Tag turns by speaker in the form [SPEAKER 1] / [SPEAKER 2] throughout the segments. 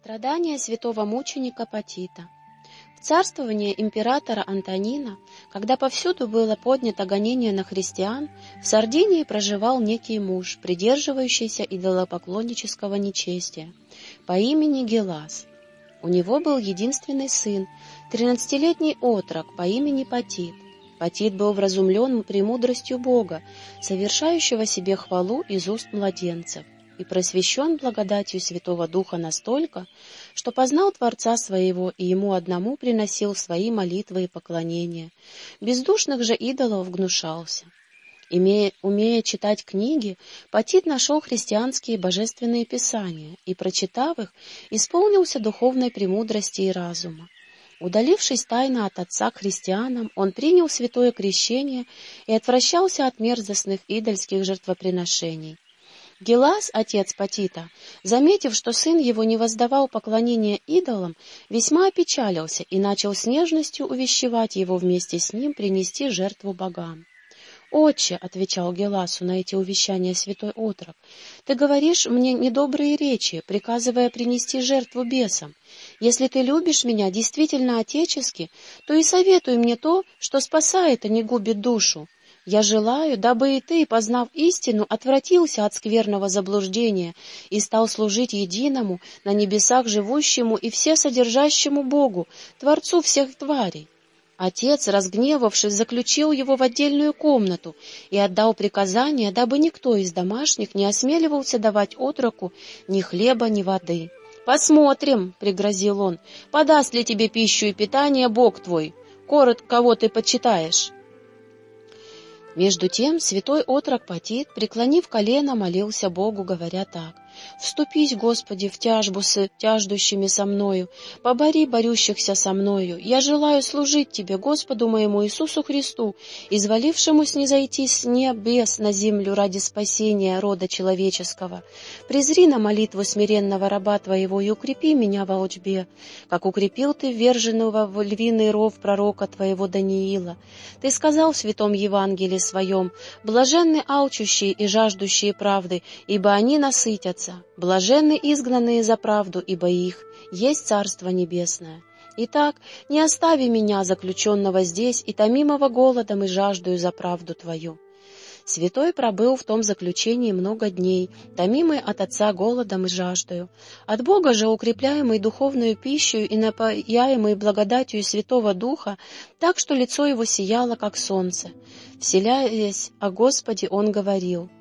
[SPEAKER 1] Страдания святого мученика Патита. В царствование императора Антонина, когда повсюду было поднято гонение на христиан, в Сардинии проживал некий муж, придерживающийся идолопоклоннического нечестия, по имени Гелас. У него был единственный сын, тринадцатилетний отрок по имени Патит. Патит был вразумлен премудростью Бога, совершающего себе хвалу из уст младенцев и просвещен благодатью Святого Духа настолько, что познал Творца своего и ему одному приносил свои молитвы и поклонения. Бездушных же идолов гнушался. Имея, умея читать книги, Патит нашел христианские божественные писания и, прочитав их, исполнился духовной премудрости и разума. Удалившись тайно от отца к христианам, он принял святое крещение и отвращался от мерзостных идольских жертвоприношений. Гелас, отец Патита, заметив, что сын его не воздавал поклонения идолам, весьма опечалился и начал с нежностью увещевать его вместе с ним принести жертву богам. «Отче», — отвечал Геласу на эти увещания святой отрок, — «ты говоришь мне недобрые речи, приказывая принести жертву бесам. Если ты любишь меня действительно отечески, то и советуй мне то, что спасает, а не губит душу. Я желаю, дабы и ты, познав истину, отвратился от скверного заблуждения и стал служить единому, на небесах живущему и всесодержащему Богу, Творцу всех тварей. Отец, разгневавшись, заключил его в отдельную комнату и отдал приказание, дабы никто из домашних не осмеливался давать отроку ни хлеба, ни воды. «Посмотрим», — пригрозил он, — «подаст ли тебе пищу и питание Бог твой? Корот, кого ты почитаешь?» Между тем святой отрок Патит, преклонив колено, молился Богу, говоря так. Вступись, Господи, в тяжбу с тяждущими со мною, побори борющихся со мною. Я желаю служить Тебе, Господу моему Иисусу Христу, изволившему снизойти с небес на землю ради спасения рода человеческого. Презри на молитву смиренного раба Твоего и укрепи меня во учбе, как укрепил Ты вверженного в львиный ров пророка Твоего Даниила. Ты сказал в Святом Евангелии Своем, «Блаженны алчущие и жаждущие правды, ибо они насытятся». Блаженны изгнанные за правду, ибо их есть Царство Небесное. Итак, не остави меня, заключенного здесь, и томимого голодом и жаждою за правду Твою. Святой пробыл в том заключении много дней, томимый от Отца голодом и жаждою. От Бога же, укрепляемый духовную пищей и напаяемый благодатью Святого Духа, так что лицо его сияло, как солнце. Вселяясь о Господе, он говорил —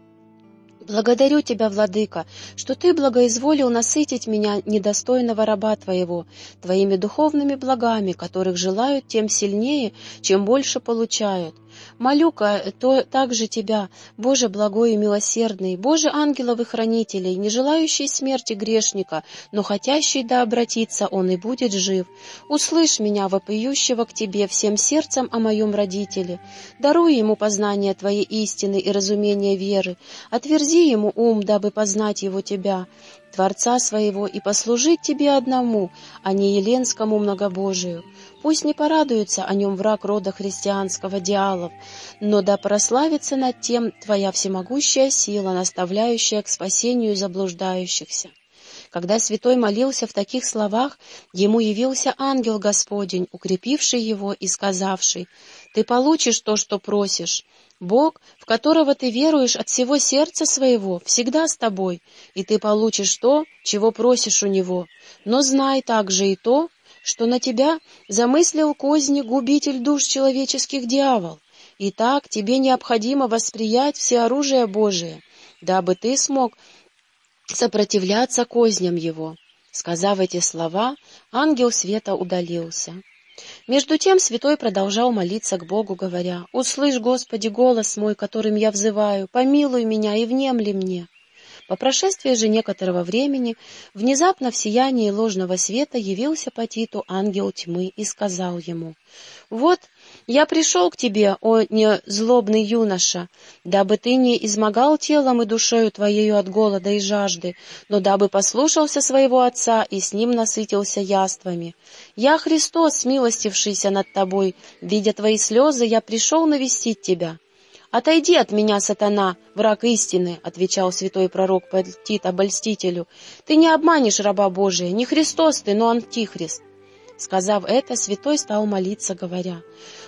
[SPEAKER 1] Благодарю Тебя, Владыка, что Ты благоизволил насытить меня, недостойного раба Твоего, Твоими духовными благами, которых желают тем сильнее, чем больше получают. Молю-ка то также Тебя, Боже благой и милосердный, Боже ангелов и хранителей, не желающий смерти грешника, но хотящий да обратиться он и будет жив. Услышь меня, вопиющего к Тебе, всем сердцем о моем родителе. Даруй ему познание Твоей истины и разумение веры. Отверзи ему ум, дабы познать его Тебя. Творца своего и послужить тебе одному, а не еленскому многобожию. Пусть не порадуется о нем враг рода христианского диалов, но да прославится над тем твоя всемогущая сила, наставляющая к спасению заблуждающихся. Когда святой молился в таких словах, ему явился ангел Господень, укрепивший его и сказавший, «Ты получишь то, что просишь». Бог, в которого ты веруешь от всего сердца своего, всегда с тобой, и ты получишь то, чего просишь у Него. Но знай также и то, что на тебя замыслил козни губитель душ человеческих дьявол. Итак, тебе необходимо восприять все оружие Божие, дабы ты смог сопротивляться козням его. Сказав эти слова, ангел света удалился. Между тем святой продолжал молиться к Богу, говоря, «Услышь, Господи, голос мой, которым я взываю, помилуй меня и внемли мне». По прошествии же некоторого времени внезапно в сиянии ложного света явился по Титу ангел тьмы и сказал ему, «Вот я пришел к тебе, о незлобный юноша, дабы ты не измогал телом и душою твоею от голода и жажды, но дабы послушался своего отца и с ним насытился яствами. Я Христос, смилостившийся над тобой, видя твои слезы, я пришел навестить тебя». «Отойди от меня, сатана, враг истины», — отвечал святой пророк Патит обольстителю. «Ты не обманешь раба Божия, не Христос ты, но Антихрист». Сказав это, святой стал молиться, говоря,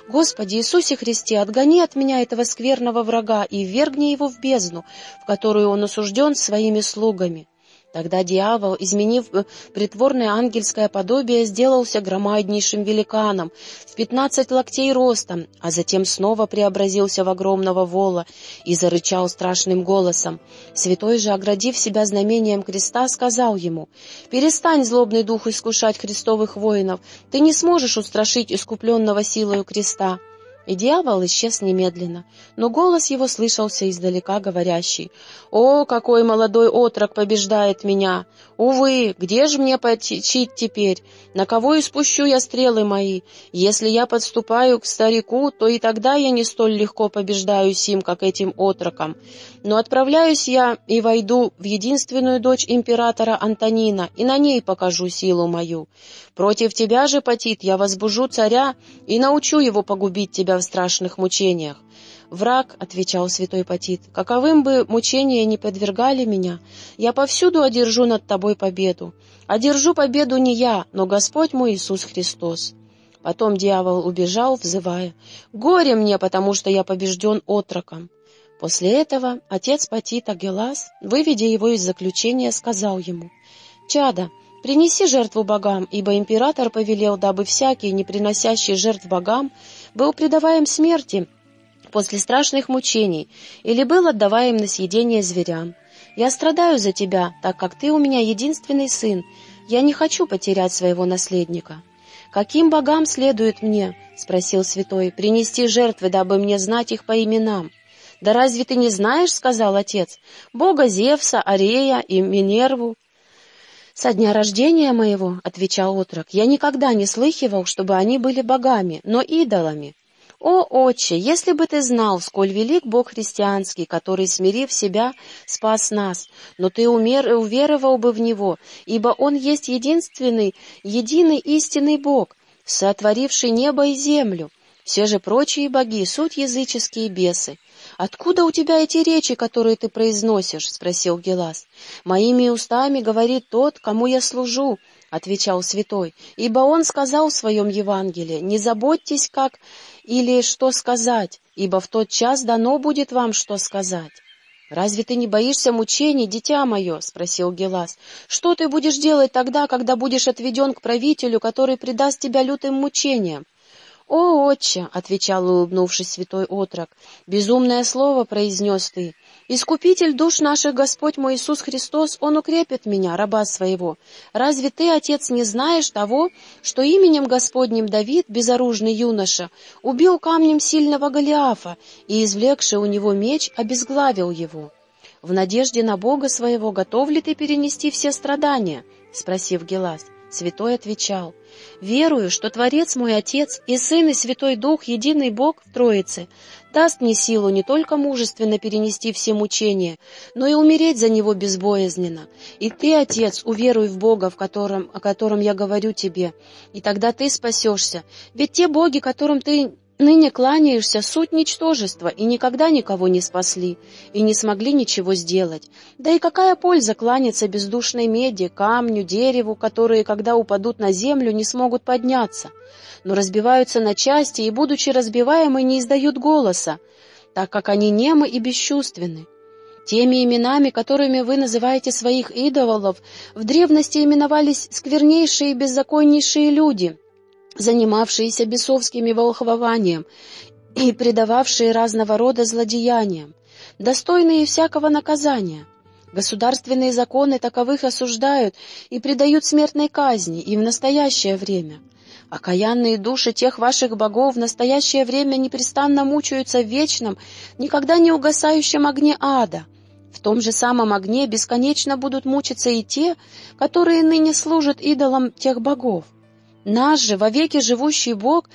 [SPEAKER 1] «Господи Иисусе Христе, отгони от меня этого скверного врага и ввергни его в бездну, в которую он осужден своими слугами». Тогда дьявол, изменив э, притворное ангельское подобие, сделался громаднейшим великаном в пятнадцать локтей ростом, а затем снова преобразился в огромного вола и зарычал страшным голосом. Святой же, оградив себя знамением креста, сказал ему, «Перестань, злобный дух, искушать христовых воинов, ты не сможешь устрашить искупленного силою креста». И дьявол исчез немедленно, но голос его слышался издалека, говорящий, «О, какой молодой отрок побеждает меня! Увы, где же мне потечить теперь? На кого испущу я стрелы мои? Если я подступаю к старику, то и тогда я не столь легко побеждаюсь им, как этим отроком. Но отправляюсь я и войду в единственную дочь императора Антонина, и на ней покажу силу мою. Против тебя же, Патит, я возбужу царя и научу его погубить тебя в страшных мучениях. «Враг», — отвечал святой Патит, — «каковым бы мучения не подвергали меня, я повсюду одержу над тобой победу. Одержу победу не я, но Господь мой Иисус Христос». Потом дьявол убежал, взывая, «Горе мне, потому что я побежден отроком». После этого отец Патита Гелас, выведя его из заключения, сказал ему, «Чада, принеси жертву богам, ибо император повелел, дабы всякий, не приносящий жертв богам, был предаваем смерти, после страшных мучений или был отдаваем на съедение зверям. Я страдаю за тебя, так как ты у меня единственный сын. Я не хочу потерять своего наследника». «Каким богам следует мне?» — спросил святой. «Принести жертвы, дабы мне знать их по именам». «Да разве ты не знаешь?» — сказал отец. «Бога Зевса, Арея и Минерву». «Со дня рождения моего», — отвечал отрок, — «я никогда не слыхивал, чтобы они были богами, но идолами. «О, отче, если бы ты знал, сколь велик Бог христианский, который, смирив себя, спас нас, но ты умер, уверовал бы в Него, ибо Он есть единственный, единый истинный Бог, сотворивший небо и землю. Все же прочие боги — суть языческие бесы. «Откуда у тебя эти речи, которые ты произносишь?» — спросил Гелас. «Моими устами говорит тот, кому я служу», — отвечал святой, «ибо он сказал в своем Евангелии, не заботьтесь, как или что сказать, ибо в тот час дано будет вам что сказать». «Разве ты не боишься мучений, дитя мое?» — спросил Гелас. «Что ты будешь делать тогда, когда будешь отведен к правителю, который предаст тебя лютым мучениям?» «О, отче!» — отвечал, улыбнувшись святой отрок. «Безумное слово произнес ты. Искупитель душ наших Господь мой Иисус Христос, Он укрепит меня, раба своего. Разве ты, отец, не знаешь того, что именем Господним Давид, безоружный юноша, убил камнем сильного Голиафа и, извлекший у него меч, обезглавил его? В надежде на Бога своего готов ли ты перенести все страдания?» — спросив Гелас. Святой отвечал, «Верую, что Творец мой Отец и Сын и Святой Дух, единый Бог в Троице, даст мне силу не только мужественно перенести все мучения, но и умереть за Него безбоязненно. И ты, Отец, уверуй в Бога, в котором, о котором я говорю тебе, и тогда ты спасешься. Ведь те боги, которым ты Ныне кланяешься, суть ничтожества, и никогда никого не спасли, и не смогли ничего сделать. Да и какая польза кланяться бездушной меди, камню, дереву, которые, когда упадут на землю, не смогут подняться, но разбиваются на части и, будучи разбиваемы, не издают голоса, так как они немы и бесчувственны. Теми именами, которыми вы называете своих идолов, в древности именовались сквернейшие и беззаконнейшие люди — занимавшиеся бесовскими волхвованием и предававшие разного рода злодеяниям, достойные всякого наказания. Государственные законы таковых осуждают и предают смертной казни и в настоящее время. Окаянные души тех ваших богов в настоящее время непрестанно мучаются в вечном, никогда не угасающем огне ада. В том же самом огне бесконечно будут мучиться и те, которые ныне служат идолам тех богов. Наш же, вовеки живущий Бог,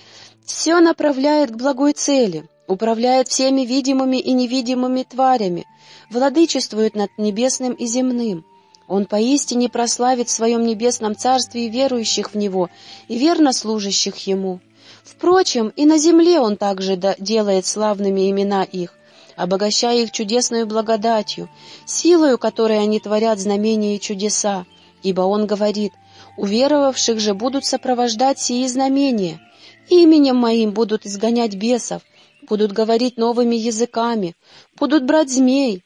[SPEAKER 1] все направляет к благой цели, управляет всеми видимыми и невидимыми тварями, владычествует над небесным и земным. Он поистине прославит в своем небесном царстве верующих в Него и верно служащих Ему. Впрочем, и на земле Он также делает славными имена их, обогащая их чудесной благодатью, силою, которой они творят знамения и чудеса. Ибо он говорит, уверовавших же будут сопровождать сии знамения, именем моим будут изгонять бесов, будут говорить новыми языками, будут брать змей,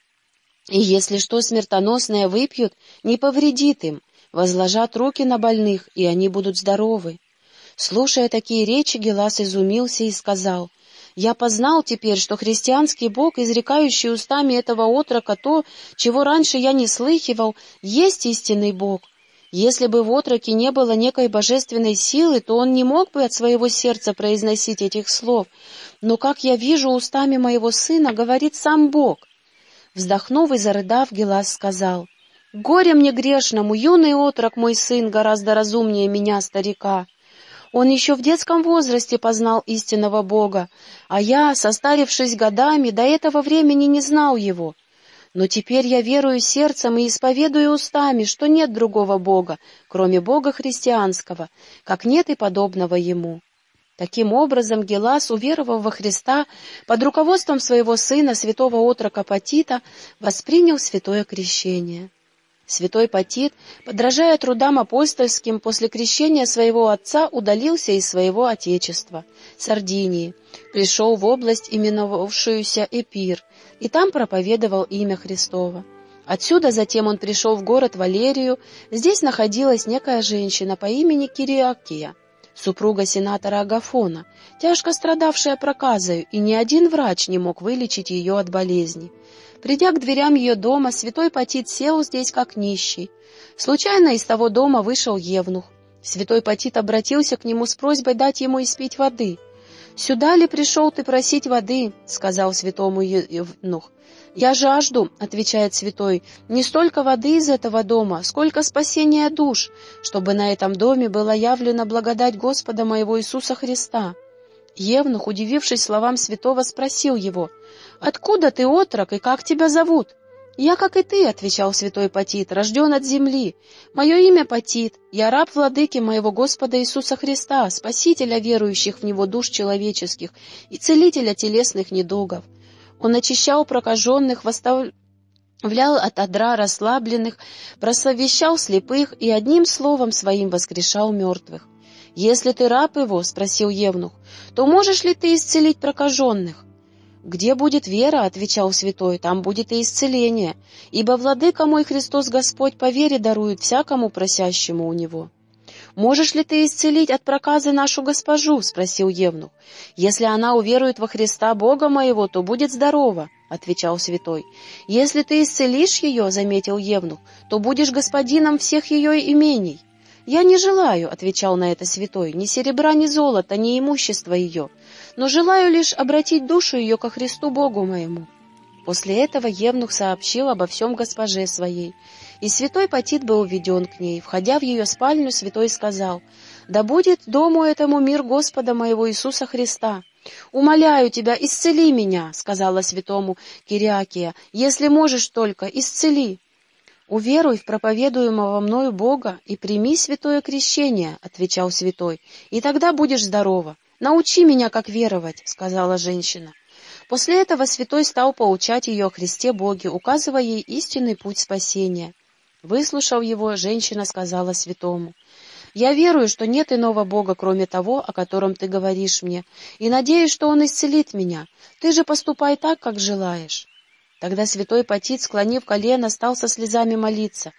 [SPEAKER 1] и если что смертоносное выпьют, не повредит им, возложат руки на больных, и они будут здоровы. Слушая такие речи, Гелас изумился и сказал, «Я познал теперь, что христианский Бог, изрекающий устами этого отрока то, чего раньше я не слыхивал, есть истинный Бог. Если бы в отроке не было некой божественной силы, то он не мог бы от своего сердца произносить этих слов. Но, как я вижу, устами моего сына говорит сам Бог». Вздохнув и зарыдав, Гелас сказал, «Горе мне грешному, юный отрок мой сын гораздо разумнее меня, старика. Он еще в детском возрасте познал истинного Бога, а я, состарившись годами, до этого времени не знал его. Но теперь я верую сердцем и исповедую устами, что нет другого Бога, кроме Бога христианского, как нет и подобного ему». Таким образом, Гелас, уверовав во Христа, под руководством своего сына, святого отрока Патита, воспринял святое крещение. Святой Патит, подражая трудам апостольским, после крещения своего отца удалился из своего отечества, Сардинии, пришел в область, именовавшуюся Эпир, и там проповедовал имя Христово. Отсюда затем он пришел в город Валерию, здесь находилась некая женщина по имени Кириакия, супруга сенатора Агафона, тяжко страдавшая проказою, и ни один врач не мог вылечить ее от болезни. Придя к дверям ее дома, святой Патит сел здесь как нищий. Случайно из того дома вышел Евнух. Святой Патит обратился к нему с просьбой дать ему испить воды. «Сюда ли пришел ты просить воды?» — сказал святому Евнух. «Я жажду», — отвечает святой, — «не столько воды из этого дома, сколько спасения душ, чтобы на этом доме была явлена благодать Господа моего Иисуса Христа». Евнух, удивившись словам святого, спросил его, «Откуда ты, отрок, и как тебя зовут?» «Я, как и ты», — отвечал святой Патит, — «рожден от земли. Мое имя Патит, я раб владыки моего Господа Иисуса Христа, спасителя верующих в Него душ человеческих и целителя телесных недугов. Он очищал прокаженных, восставлял от одра расслабленных, просовещал слепых и одним словом своим воскрешал мертвых. «Если ты раб его, — спросил Евнух, — то можешь ли ты исцелить прокаженных?» «Где будет вера, — отвечал святой, — там будет и исцеление, ибо владыка мой Христос Господь по вере дарует всякому просящему у него». «Можешь ли ты исцелить от проказы нашу госпожу?» — спросил Евнух. «Если она уверует во Христа Бога моего, то будет здорова», — отвечал святой. «Если ты исцелишь ее, — заметил Евнух, — то будешь господином всех ее имений». «Я не желаю», — отвечал на это святой, — «ни серебра, ни золота, ни имущества ее, но желаю лишь обратить душу ее ко Христу Богу моему». После этого Евнух сообщил обо всем госпоже своей, и святой Патит был уведен к ней. Входя в ее спальню, святой сказал, «Да будет дому этому мир Господа моего Иисуса Христа». «Умоляю тебя, исцели меня», — сказала святому Кириакия, «если можешь только, исцели». «Уверуй в проповедуемого мною Бога и прими святое крещение», — отвечал святой, — «и тогда будешь здорова. Научи меня, как веровать», — сказала женщина. После этого святой стал поучать ее о Христе Боге, указывая ей истинный путь спасения. Выслушав его, женщина сказала святому, «Я верую, что нет иного Бога, кроме того, о котором ты говоришь мне, и надеюсь, что Он исцелит меня. Ты же поступай так, как желаешь». Тогда святой Патит, склонив колено, стал со слезами молиться.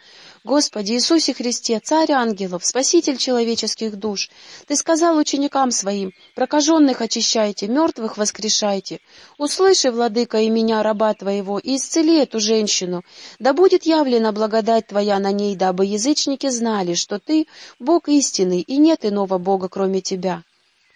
[SPEAKER 1] «Господи Иисусе Христе, Царь ангелов, Спаситель человеческих душ, Ты сказал ученикам Своим, прокаженных очищайте, мертвых воскрешайте. Услыши, Владыка, и меня, раба Твоего, и исцели эту женщину. Да будет явлена благодать Твоя на ней, дабы язычники знали, что Ты — Бог истинный, и нет иного Бога, кроме Тебя».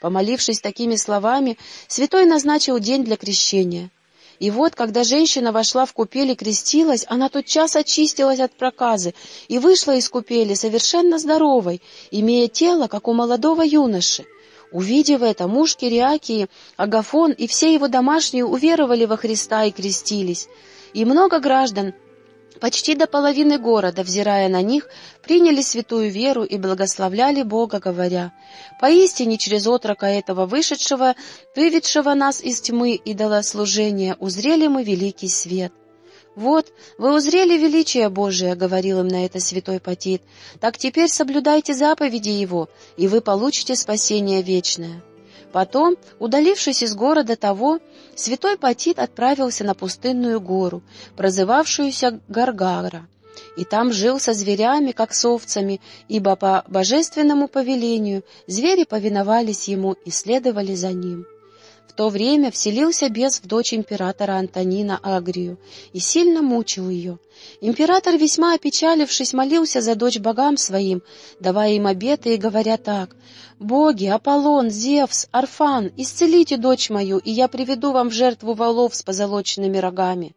[SPEAKER 1] Помолившись такими словами, святой назначил день для крещения. И вот, когда женщина вошла в купель и крестилась, она тотчас очистилась от проказы и вышла из купели совершенно здоровой, имея тело, как у молодого юноши. Увидев это, муж Кириакии, Агафон и все его домашние уверовали во Христа и крестились. И много граждан Почти до половины города, взирая на них, приняли святую веру и благословляли Бога, говоря, «Поистине через отрока этого вышедшего, выведшего нас из тьмы идолослужения, узрели мы великий свет». «Вот, вы узрели величие Божие», — говорил им на это святой Патит, «так теперь соблюдайте заповеди Его, и вы получите спасение вечное». Потом, удалившись из города того, святой Патит отправился на пустынную гору, прозывавшуюся Гаргара, и там жил со зверями, как с овцами, ибо по божественному повелению звери повиновались ему и следовали за ним. В то время вселился бес в дочь императора Антонина Агрию и сильно мучил ее. Император, весьма опечалившись, молился за дочь богам своим, давая им обеты и говоря так, «Боги, Аполлон, Зевс, Арфан, исцелите дочь мою, и я приведу вам в жертву волов с позолоченными рогами».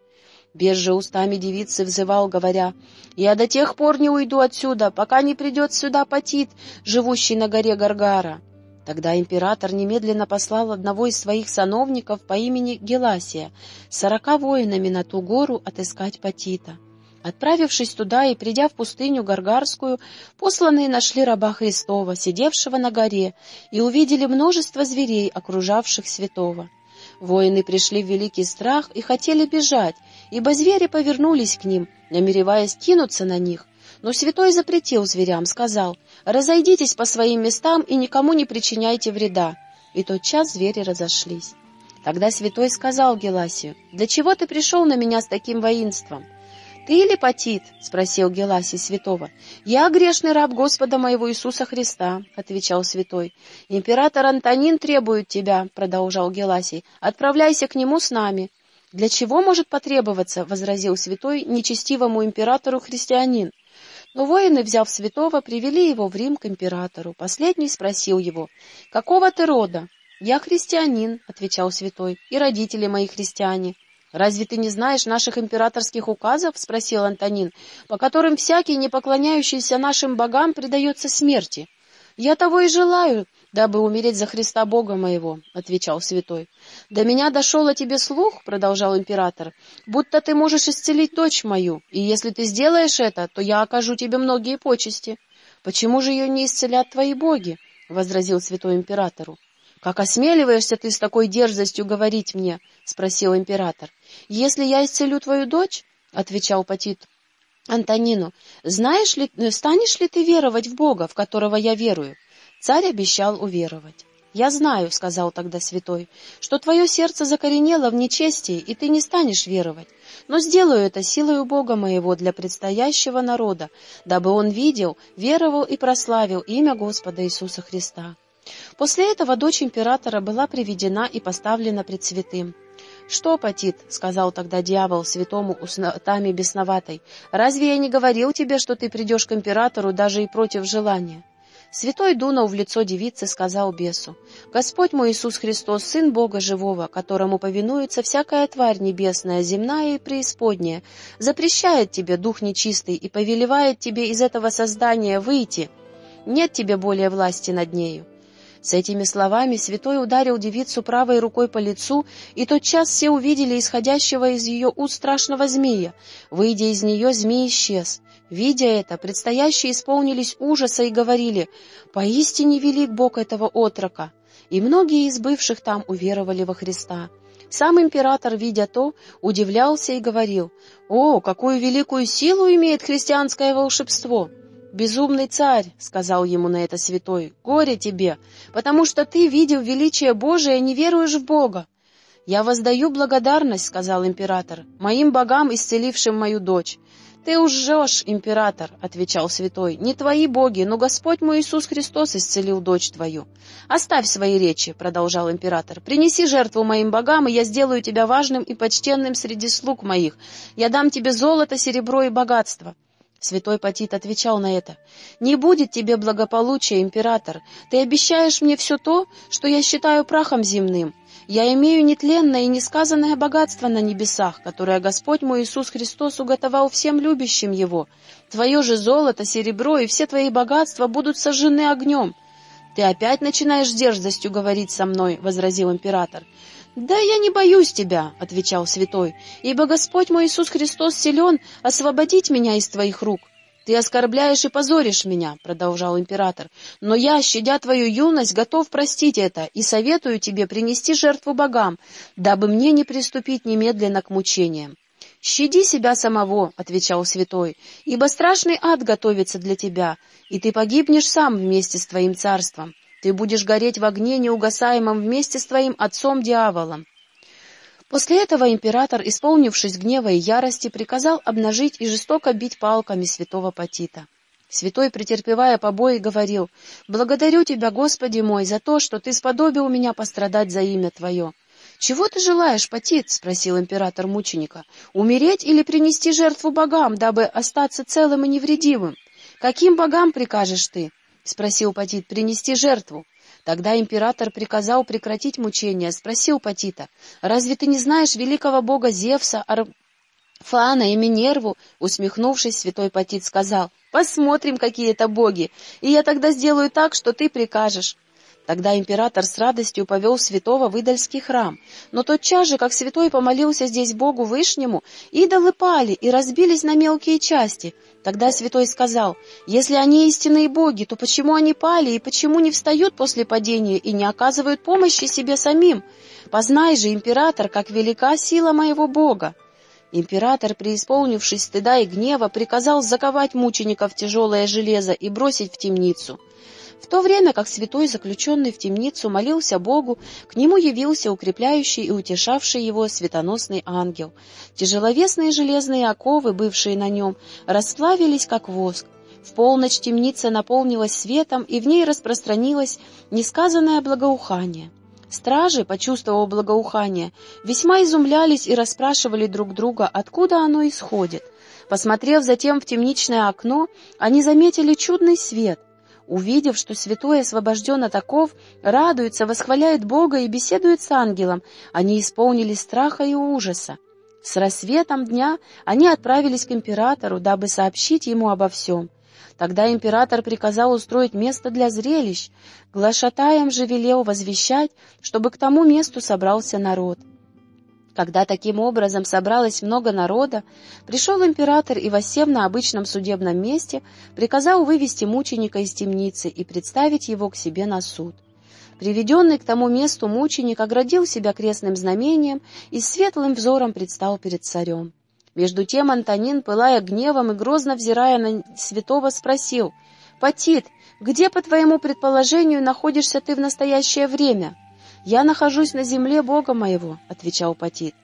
[SPEAKER 1] Бес же устами девицы взывал, говоря, «Я до тех пор не уйду отсюда, пока не придет сюда Патит, живущий на горе Гаргара». Тогда император немедленно послал одного из своих сановников по имени Геласия с сорока воинами на ту гору отыскать Патита. Отправившись туда и придя в пустыню Гаргарскую, посланные нашли раба Христова, сидевшего на горе, и увидели множество зверей, окружавших святого. Воины пришли в великий страх и хотели бежать, ибо звери повернулись к ним, намереваясь кинуться на них, но святой запретил зверям, сказал, «Разойдитесь по своим местам и никому не причиняйте вреда». И тотчас звери разошлись. Тогда святой сказал Геласию, «Для чего ты пришел на меня с таким воинством?» «Ты или Патит?» — спросил Геласий святого. «Я грешный раб Господа моего Иисуса Христа», — отвечал святой. «Император Антонин требует тебя», — продолжал Геласий. «Отправляйся к нему с нами». «Для чего может потребоваться?» — возразил святой нечестивому императору христианин. Но воины, взяв святого, привели его в Рим к императору. Последний спросил его, «Какого ты рода?» «Я христианин», — отвечал святой, — «и родители мои христиане». «Разве ты не знаешь наших императорских указов?» — спросил Антонин, «по которым всякий, не поклоняющийся нашим богам, предается смерти». «Я того и желаю, дабы умереть за Христа Бога моего», — отвечал святой. «До меня дошел о тебе слух», — продолжал император, «будто ты можешь исцелить дочь мою, и если ты сделаешь это, то я окажу тебе многие почести». «Почему же ее не исцелят твои боги?» — возразил святой императору. «Как осмеливаешься ты с такой дерзостью говорить мне?» — спросил император. «Если я исцелю твою дочь», — отвечал Патит, Антонину, знаешь ли, станешь ли ты веровать в Бога, в которого я верую? Царь обещал уверовать. «Я знаю», — сказал тогда святой, — «что твое сердце закоренело в нечестии, и ты не станешь веровать. Но сделаю это силою Бога моего для предстоящего народа, дабы он видел, веровал и прославил имя Господа Иисуса Христа». После этого дочь императора была приведена и поставлена пред святым. «Что, Патит?» — сказал тогда дьявол святому устами бесноватой. «Разве я не говорил тебе, что ты придешь к императору даже и против желания?» Святой дунул в лицо девицы, сказал бесу, «Господь мой Иисус Христос, Сын Бога Живого, которому повинуется всякая тварь небесная, земная и преисподняя, запрещает тебе, дух нечистый, и повелевает тебе из этого создания выйти. Нет тебе более власти над нею. С этими словами святой ударил девицу правой рукой по лицу, и тотчас все увидели исходящего из ее уст страшного змея. Выйдя из нее, змей исчез. Видя это, предстоящие исполнились ужаса и говорили, «Поистине велик Бог этого отрока!» И многие из бывших там уверовали во Христа. Сам император, видя то, удивлялся и говорил, «О, какую великую силу имеет христианское волшебство!» «Безумный царь», — сказал ему на это святой, — «горе тебе, потому что ты, видел величие Божие, не веруешь в Бога». «Я воздаю благодарность», — сказал император, — «моим богам, исцелившим мою дочь». «Ты лжешь, император», — отвечал святой, — «не твои боги, но Господь мой Иисус Христос исцелил дочь твою». «Оставь свои речи», — продолжал император, — «принеси жертву моим богам, и я сделаю тебя важным и почтенным среди слуг моих. Я дам тебе золото, серебро и богатство». Святой Патит отвечал на это. «Не будет тебе благополучия, император. Ты обещаешь мне все то, что я считаю прахом земным. Я имею нетленное и несказанное богатство на небесах, которое Господь мой Иисус Христос уготовал всем любящим Его. Твое же золото, серебро и все твои богатства будут сожжены огнем». «Ты опять начинаешь с дерзостью говорить со мной», — возразил император. «Да я не боюсь тебя», — отвечал святой, «ибо Господь мой Иисус Христос силен освободить меня из твоих рук». «Ты оскорбляешь и позоришь меня», — продолжал император, «но я, щадя твою юность, готов простить это и советую тебе принести жертву богам, дабы мне не приступить немедленно к мучениям». «Щади себя самого», — отвечал святой, «ибо страшный ад готовится для тебя, и ты погибнешь сам вместе с твоим царством. Ты будешь гореть в огне неугасаемом вместе с твоим отцом-дьяволом». После этого император, исполнившись гнева и ярости, приказал обнажить и жестоко бить палками святого Патита. Святой, претерпевая побои, говорил, «Благодарю Тебя, Господи мой, за то, что Ты сподобил меня пострадать за имя Твое». «Чего ты желаешь, Патит?» — спросил император мученика. «Умереть или принести жертву богам, дабы остаться целым и невредимым? Каким богам прикажешь ты?» — спросил Патит. «Принести жертву». Тогда император приказал прекратить мучения, спросил Патита, «Разве ты не знаешь великого бога Зевса, Арфана и Минерву?» Усмехнувшись, святой Патит сказал, «Посмотрим, какие это боги, и я тогда сделаю так, что ты прикажешь». Тогда император с радостью повел святого в идольский храм. Но тотчас же, как святой помолился здесь Богу Вышнему, идолы пали и разбились на мелкие части. Тогда святой сказал, «Если они истинные боги, то почему они пали и почему не встают после падения и не оказывают помощи себе самим? Познай же, император, как велика сила моего Бога!» Император, преисполнившись стыда и гнева, приказал заковать мучеников тяжелое железо и бросить в темницу. В то время как святой, заключенный в темницу, молился Богу, к нему явился укрепляющий и утешавший его светоносный ангел. Тяжеловесные железные оковы, бывшие на нем, расплавились, как воск. В полночь темница наполнилась светом, и в ней распространилось несказанное благоухание. Стражи, почувствовав благоухание, весьма изумлялись и расспрашивали друг друга, откуда оно исходит. Посмотрев затем в темничное окно, они заметили чудный свет, Увидев, что святой освобожден от оков, радуется, восхваляет Бога и беседует с ангелом, они исполнились страха и ужаса. С рассветом дня они отправились к императору, дабы сообщить ему обо всем. Тогда император приказал устроить место для зрелищ, глашатаем же велел возвещать, чтобы к тому месту собрался народ. Когда таким образом собралось много народа, пришел император и, воссев на обычном судебном месте, приказал вывести мученика из темницы и представить его к себе на суд. Приведенный к тому месту мученик оградил себя крестным знамением и светлым взором предстал перед царем. Между тем Антонин, пылая гневом и грозно взирая на святого, спросил, «Патит, где, по твоему предположению, находишься ты в настоящее время?» «Я нахожусь на земле Бога моего», — отвечал Патит.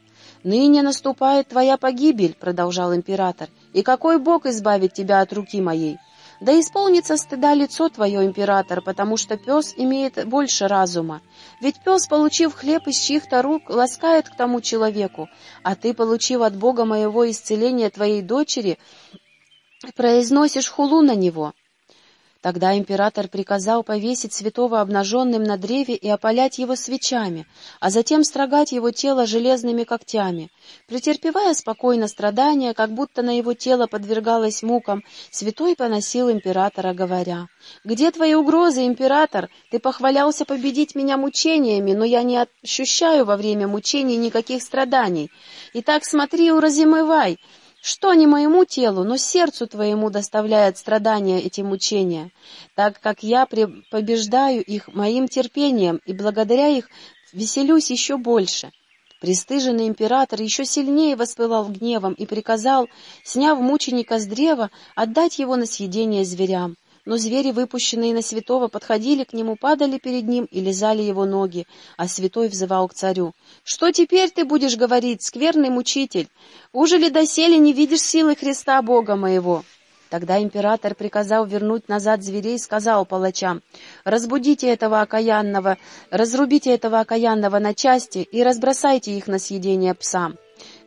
[SPEAKER 1] «Ныне наступает твоя погибель», — продолжал император, «и какой Бог избавит тебя от руки моей? Да исполнится стыда лицо твое, император, потому что пес имеет больше разума. Ведь пес, получив хлеб из чьих-то рук, ласкает к тому человеку, а ты, получив от Бога моего исцеление твоей дочери, произносишь хулу на него». Тогда император приказал повесить святого обнаженным на древе и опалять его свечами, а затем строгать его тело железными когтями. Претерпевая спокойно страдания, как будто на его тело подвергалось мукам, святой поносил императора, говоря, «Где твои угрозы, император? Ты похвалялся победить меня мучениями, но я не ощущаю во время мучений никаких страданий. Итак, смотри, уразумевай, что не моему телу, но сердцу твоему доставляет страдания эти мучения, так как я побеждаю их моим терпением и благодаря их веселюсь еще больше». Престыженный император еще сильнее воспылал гневом и приказал, сняв мученика с древа, отдать его на съедение зверям но звери, выпущенные на святого, подходили к нему, падали перед ним и лизали его ноги, а святой взывал к царю. «Что теперь ты будешь говорить, скверный мучитель? Ужели доселе не видишь силы Христа Бога моего?» Тогда император приказал вернуть назад зверей и сказал палачам, «Разбудите этого окаянного, разрубите этого окаянного на части и разбросайте их на съедение псам».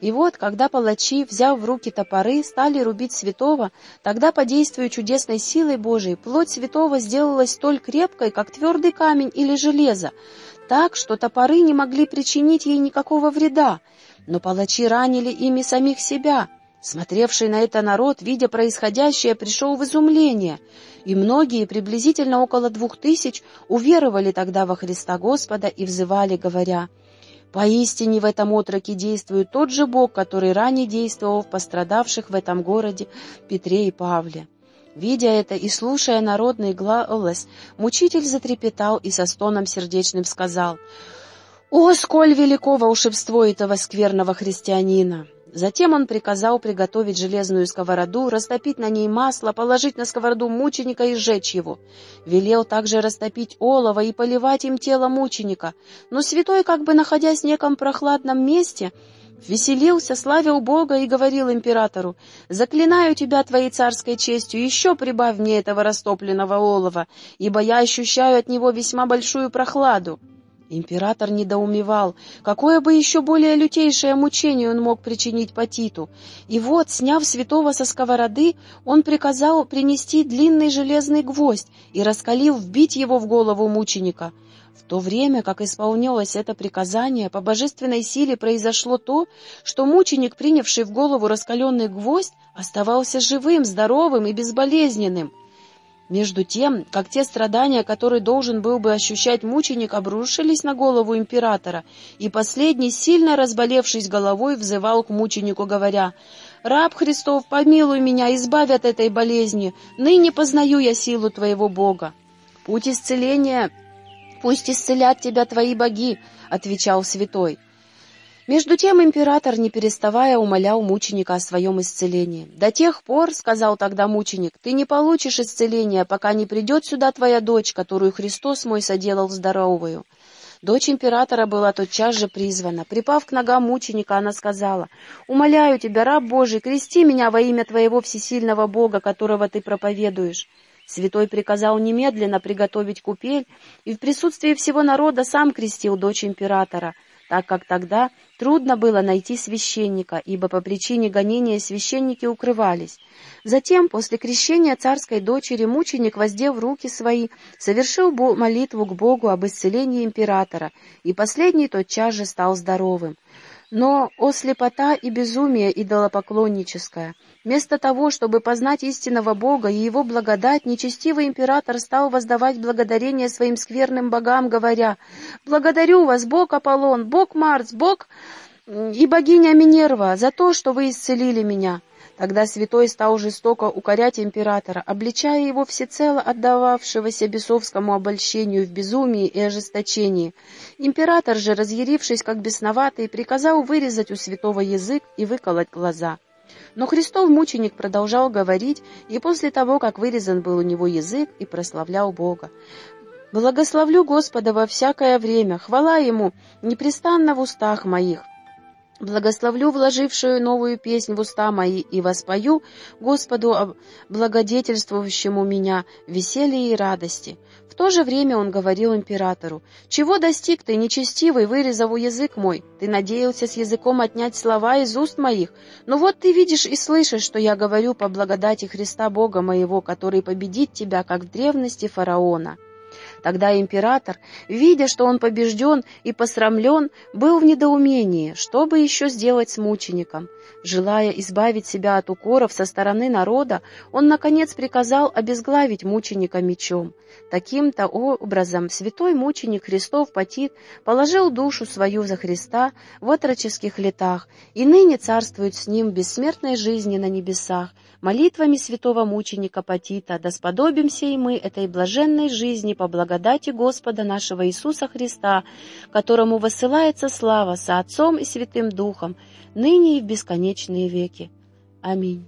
[SPEAKER 1] И вот, когда палачи, взяв в руки топоры, стали рубить святого, тогда, по действию чудесной силы Божией, плоть святого сделалась столь крепкой, как твердый камень или железо, так, что топоры не могли причинить ей никакого вреда. Но палачи ранили ими самих себя. Смотревший на это народ, видя происходящее, пришел в изумление, и многие, приблизительно около двух тысяч, уверовали тогда во Христа Господа и взывали, говоря — Поистине в этом отроке действует тот же Бог, который ранее действовал в пострадавших в этом городе Петре и Павле. Видя это и слушая народный голос, мучитель затрепетал и со стоном сердечным сказал «О, сколь велико волшебство этого скверного христианина!» Затем он приказал приготовить железную сковороду, растопить на ней масло, положить на сковороду мученика и сжечь его. Велел также растопить олово и поливать им тело мученика. Но святой, как бы находясь в неком прохладном месте, веселился, славил Бога и говорил императору, «Заклинаю тебя твоей царской честью, еще прибавь мне этого растопленного олова, ибо я ощущаю от него весьма большую прохладу». Император недоумевал, какое бы еще более лютейшее мучение он мог причинить Патиту. И вот, сняв святого со сковороды, он приказал принести длинный железный гвоздь и раскалил вбить его в голову мученика. В то время, как исполнялось это приказание, по божественной силе произошло то, что мученик, принявший в голову раскаленный гвоздь, оставался живым, здоровым и безболезненным. Между тем, как те страдания, которые должен был бы ощущать мученик, обрушились на голову императора, и последний, сильно разболевшись головой, взывал к мученику, говоря, «Раб Христов, помилуй меня, избавь от этой болезни, ныне познаю я силу Твоего Бога». «Путь исцеления, пусть исцелят тебя Твои боги», — отвечал святой. Между тем император, не переставая, умолял мученика о своем исцелении. «До тех пор, — сказал тогда мученик, — ты не получишь исцеления, пока не придет сюда твоя дочь, которую Христос мой соделал здоровую». Дочь императора была тотчас же призвана. Припав к ногам мученика, она сказала, «Умоляю тебя, раб Божий, крести меня во имя твоего всесильного Бога, которого ты проповедуешь». Святой приказал немедленно приготовить купель и в присутствии всего народа сам крестил дочь императора — так как тогда трудно было найти священника, ибо по причине гонения священники укрывались. Затем, после крещения царской дочери, мученик, воздев руки свои, совершил молитву к Богу об исцелении императора, и последний тотчас же стал здоровым. Но, о слепота и безумие идолопоклонническое! Вместо того, чтобы познать истинного Бога и Его благодать, нечестивый император стал воздавать благодарение своим скверным богам, говоря, «Благодарю вас, Бог Аполлон, Бог Марс, Бог и богиня Минерва, за то, что вы исцелили меня». Тогда святой стал жестоко укорять императора, обличая его всецело отдававшегося бесовскому обольщению в безумии и ожесточении. Император же, разъярившись как бесноватый, приказал вырезать у святого язык и выколоть глаза. Но Христов мученик продолжал говорить, и после того, как вырезан был у него язык, и прославлял Бога. «Благословлю Господа во всякое время, хвала Ему непрестанно в устах моих». Благословлю вложившую новую песнь в уста мои и воспою Господу благодетельствующему меня веселье и радости. В то же время он говорил императору, «Чего достиг ты, нечестивый, вырезав язык мой? Ты надеялся с языком отнять слова из уст моих, но вот ты видишь и слышишь, что я говорю по благодати Христа Бога моего, который победит тебя, как в древности фараона». Тогда император, видя, что он побежден и посрамлен, был в недоумении, что бы еще сделать с мучеником. Желая избавить себя от укоров со стороны народа, он, наконец, приказал обезглавить мученика мечом. Таким-то образом святой мученик Христов Патит положил душу свою за Христа в отроческих летах и ныне царствует с ним в бессмертной жизни на небесах, молитвами святого мученика Патита, да сподобимся и мы этой блаженной жизни по благодати Господа нашего Иисуса Христа, которому высылается слава со Отцом и Святым Духом, ныне и в бесконечные веки. Аминь.